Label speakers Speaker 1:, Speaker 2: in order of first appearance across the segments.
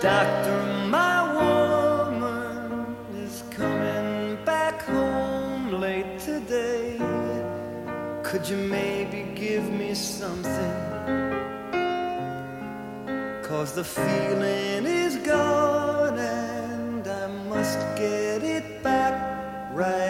Speaker 1: Doctor, my woman is coming back home late today. Could you maybe give me something? Cause the feeling is gone and I must get it back right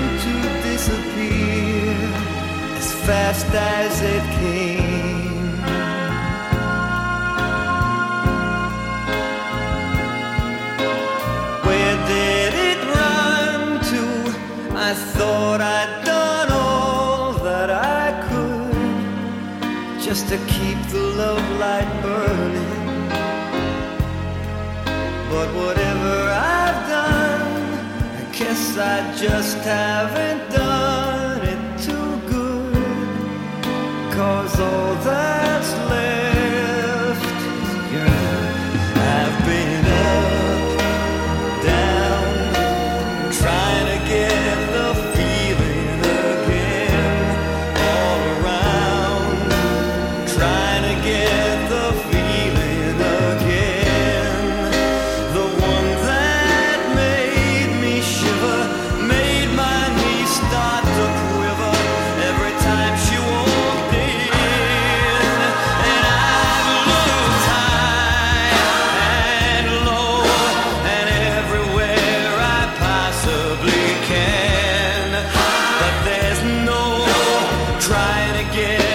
Speaker 1: fast as it came. Where did it run to? I thought I'd done all that I could just to keep the love light burning. But whatever I've done, I guess I just haven't done Cause all that's left trying to get